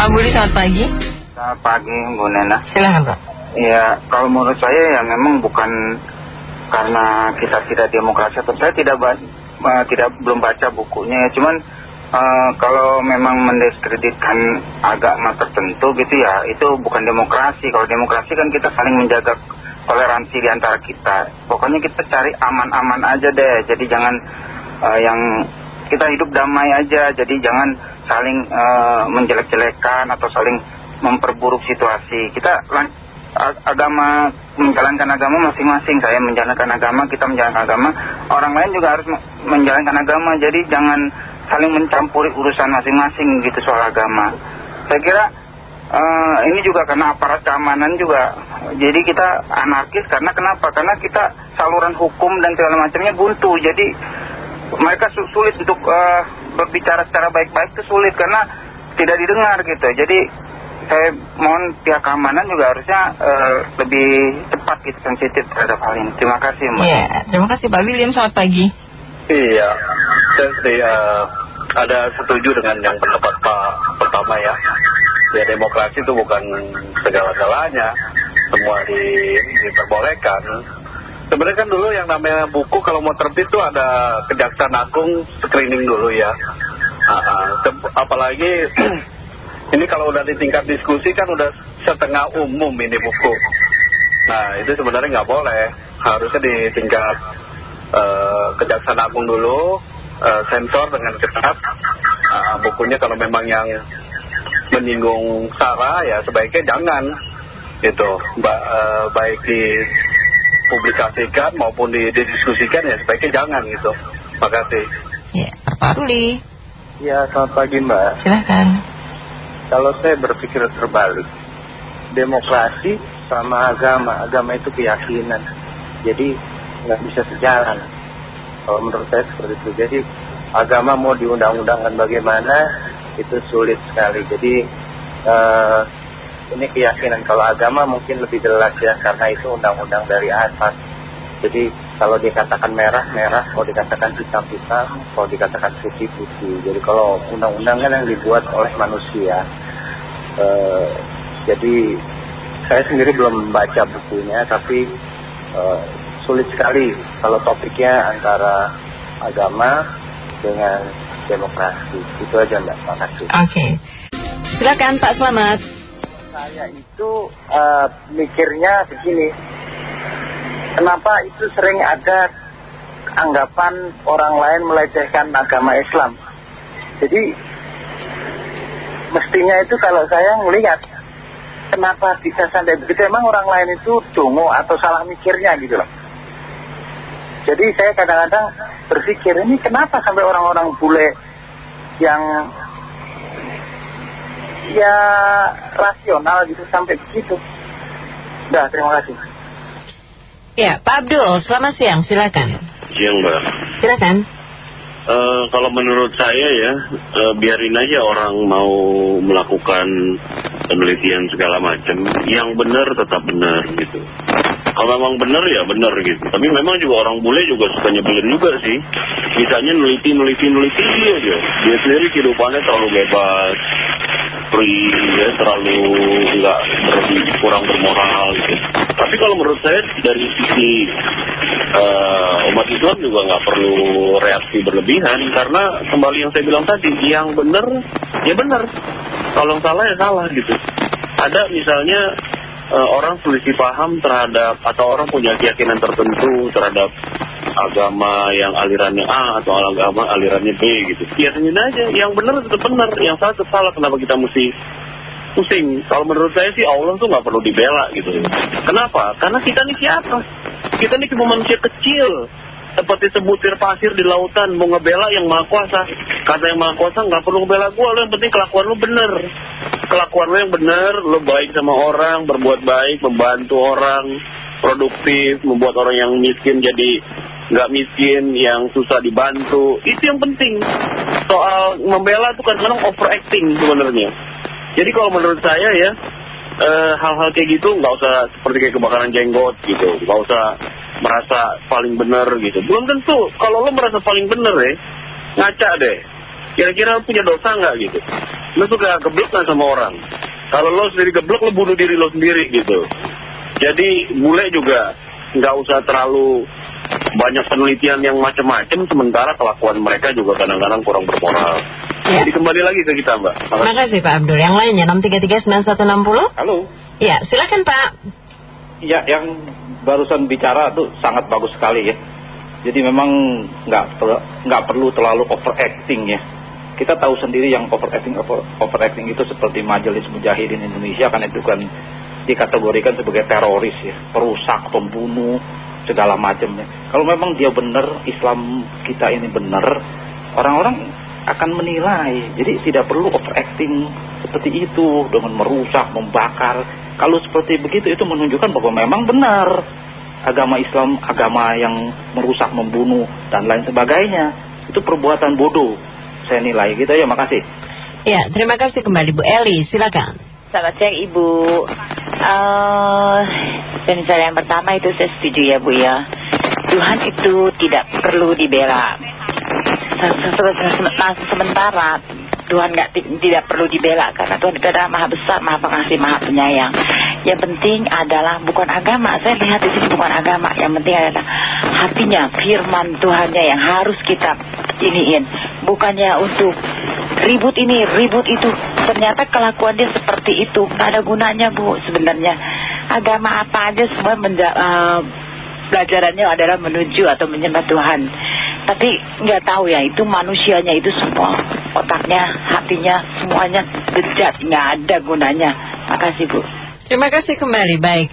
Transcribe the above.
Pak Budi selamat pagi. Selamat pagi Bu Nena. Silahkan Pak. Ya kalau menurut saya ya memang bukan karena kita tidak demokrasi atau saya tidak uh, tidak belum baca bukunya ya cuman uh, kalau memang mendiskreditkan agama tertentu gitu ya itu bukan demokrasi kalau demokrasi kan kita saling menjaga toleransi di antara kita pokoknya kita cari aman-aman aja deh jadi jangan uh, yang kita hidup damai aja jadi jangan saling uh, menjelek-jelekan atau saling memperburuk situasi. Kita agama menjalankan agama masing-masing. Saya menjalankan agama kita menjalankan agama. Orang lain juga harus menjalankan agama. Jadi jangan saling mencampuri urusan masing-masing gitu soal agama. Saya kira uh, ini juga karena aparat keamanan juga. Jadi kita anarkis karena kenapa? Karena kita saluran hukum dan segala macamnya buntu. Jadi mereka sulit untuk uh, berbicara secara baik-baik itu sulit karena tidak didengar gitu jadi saya mohon pihak keamanan juga harusnya uh, lebih cepat gitu sensitif terhadap hal ini. Terima kasih Mbak. Iya, terima kasih Pak William. Selamat pagi. Iya, saya sih uh, ada setuju dengan yang pendapat Pak pertama ya. Ya demokrasi itu bukan segala-galanya, semua di, diperbolehkan. Sebenarnya kan dulu yang namanya buku kalau mau terbit itu ada kejaksaan agung screening dulu ya. Apalagi ini kalau udah di tingkat diskusi kan udah setengah umum ini buku. Nah itu sebenarnya nggak boleh. Harusnya di tingkat uh, Kejaksaan Agung dulu, uh, sensor dengan ketat. Uh, bukunya kalau memang yang menyinggung sara ya sebaiknya jangan. Itu ba uh, baik dipublikasikan maupun didiskusikan ya sebaiknya jangan gitu. Makasih. Ya, Pak Ruli. Ya, selamat pagi Mbak. Silahkan. Kalau saya berpikir terbalik, demokrasi sama agama, agama itu keyakinan. Jadi nggak bisa sejalan. Kalau menurut saya seperti itu. Jadi agama mau diundang-undangkan bagaimana itu sulit sekali. Jadi uh, ini keyakinan. Kalau agama mungkin lebih jelas ya karena itu undang-undang dari atas. Jadi kalau dikatakan merah, merah. Kalau dikatakan hitam, hitam. Kalau dikatakan putih, putih. Jadi kalau undang-undang kan yang dibuat oleh manusia. Uh, jadi saya sendiri belum membaca bukunya, tapi uh, sulit sekali kalau topiknya antara agama dengan demokrasi. Itu aja Mbak, terima kasih. Oke. Okay. Silakan Pak Selamat. Saya itu uh, mikirnya begini, kenapa itu sering ada anggapan orang lain melecehkan agama Islam. Jadi mestinya itu kalau saya melihat kenapa bisa sampai begitu emang orang lain itu dungu atau salah mikirnya gitu loh. Jadi saya kadang-kadang berpikir ini kenapa sampai orang-orang bule yang ya rasional gitu sampai begitu. Udah, terima kasih. Ya, Pak Abdul, selamat siang, silakan. Siang, Mbak. Silakan. Uh, kalau menurut saya ya, uh, biarin aja orang mau melakukan penelitian segala macam. Yang benar tetap benar gitu. Kalau memang benar ya benar gitu. Tapi memang juga orang bule juga suka nyebelin juga sih. Misalnya neliti, neliti, neliti aja. Dia sendiri kehidupannya terlalu bebas free ya terlalu nggak kurang bermoral gitu. Tapi kalau menurut saya dari sisi uh, umat Islam juga nggak perlu reaksi berlebihan karena kembali yang saya bilang tadi yang benar ya benar kalau salah ya salah gitu. Ada misalnya uh, orang selisih paham terhadap atau orang punya keyakinan tertentu terhadap agama yang alirannya A atau agama alirannya B gitu. Biasain aja, yang benar tetap benar, yang salah tetap salah. Kenapa kita mesti pusing? Kalau menurut saya sih Allah tuh nggak perlu dibela gitu. Kenapa? Karena kita nih siapa? Kita nih cuma manusia kecil. Seperti sebutir pasir di lautan, mau ngebela yang maha kuasa. Kata yang maha kuasa nggak perlu ngebela gue, lo yang penting kelakuan lo bener. Kelakuan lo yang bener, lo baik sama orang, berbuat baik, membantu orang, produktif, membuat orang yang miskin jadi nggak miskin, yang susah dibantu. Itu yang penting. Soal membela itu kan kadang overacting sebenarnya. Jadi kalau menurut saya ya, hal-hal e, kayak gitu nggak usah seperti kayak kebakaran jenggot gitu. Nggak usah merasa paling benar gitu. Belum tentu. Kalau lo merasa paling benar ya, ngaca deh. kira-kira punya dosa nggak gitu lo suka geblek nggak sama orang kalau lo sendiri geblek lo bunuh diri lo sendiri gitu jadi bule juga nggak usah terlalu banyak penelitian yang macam-macam sementara kelakuan mereka juga kadang-kadang kurang bermoral Ya. jadi kembali lagi ke kita mbak Terima kasih Pak Abdul. Yang lainnya 6339160. Halo. Ya, silakan Pak. Ya, yang barusan bicara tuh sangat bagus sekali ya. Jadi memang nggak nggak perlu terlalu overacting ya. Kita tahu sendiri yang overacting over, overacting itu seperti Majelis Mujahidin Indonesia kan itu kan dikategorikan sebagai teroris ya, perusak, pembunuh, segala macamnya. Kalau memang dia benar, Islam kita ini benar, orang-orang akan menilai. Jadi tidak perlu overacting seperti itu dengan merusak, membakar. Kalau seperti begitu itu menunjukkan bahwa memang benar agama Islam agama yang merusak, membunuh dan lain sebagainya. Itu perbuatan bodoh. Saya nilai gitu ya, makasih. Ya, terima kasih kembali Bu Eli. Silakan. Selamat siang Ibu. Dan yang pertama itu saya setuju ya Bu ya. Tuhan itu tidak perlu dibela. Se- se- se- se- Sementara Tuhan ti- tidak perlu dibela karena Tuhan itu adalah maha besar, maha pengasih, maha penyayang. Yang penting adalah bukan agama. Saya lihat di sini bukan agama. Yang penting adalah hatinya, firman Tuhannya yang harus kita iniin. Bukannya untuk ribut ini, ribut itu. Ternyata kelakuan dia seperti itu. Nggak ada gunanya Bu sebenarnya. Agama apa aja semua menja- eh, pelajarannya adalah menuju atau menyembah Tuhan. Tapi nggak tahu ya itu manusianya itu semua otaknya, hatinya semuanya bejat, nggak ada gunanya. Makasih Bu. Terima kasih kembali. Baik.